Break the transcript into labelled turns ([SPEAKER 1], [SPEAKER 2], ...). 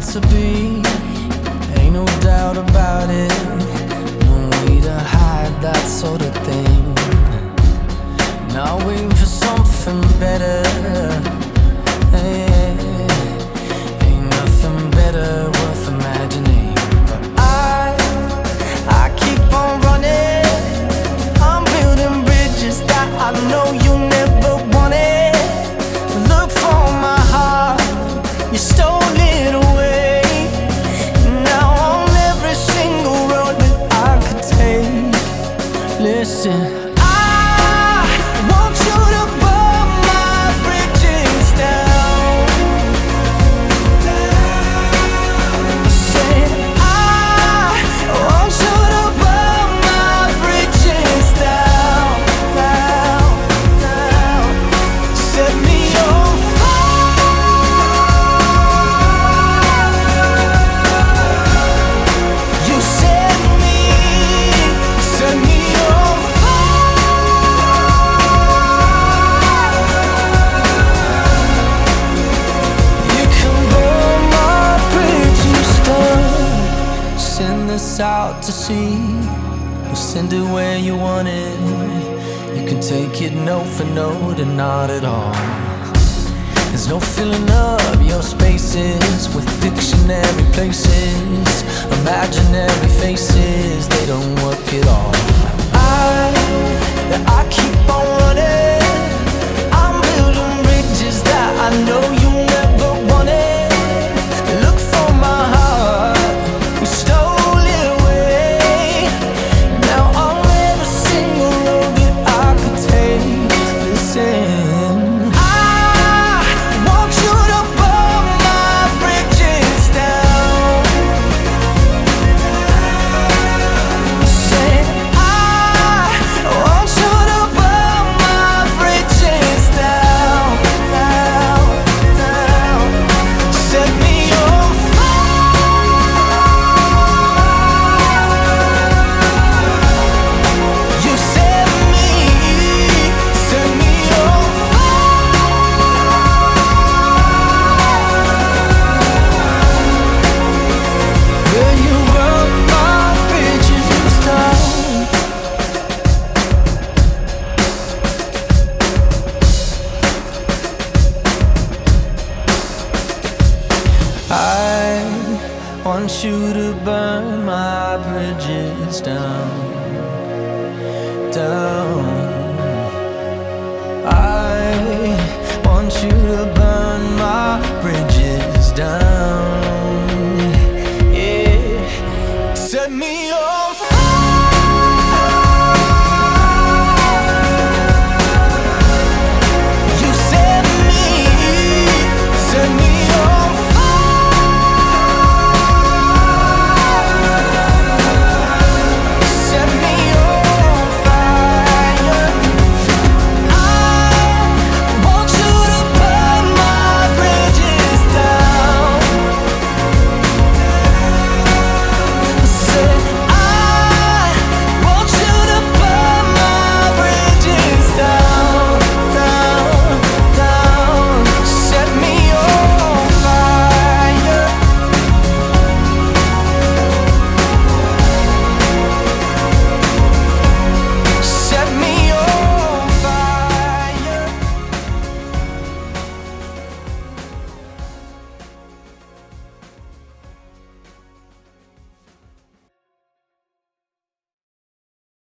[SPEAKER 1] to be, ain't no doubt about it. listen. us out to sea. We'll send it where you want it. You can take it no for no to not at all. There's no filling up your spaces with dictionary places, imaginary faces. They don't work at all. I, I keep on running. want you to burn my bridges down, down. I want you to burn my bridges down. Yeah, set me.